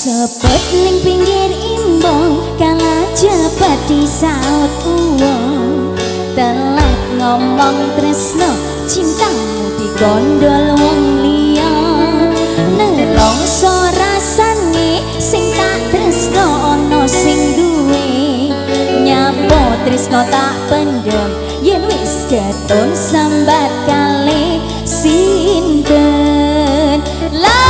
Sepet ning pinggir imbong kala cepet disaut uang Telat ngomong tresno cintamu digondol wong liya. Nelongso rasane sing tak tresno ono sing duwe. Nyapo tresno tak pendem yen wis keton sambat kali sinten? Lagi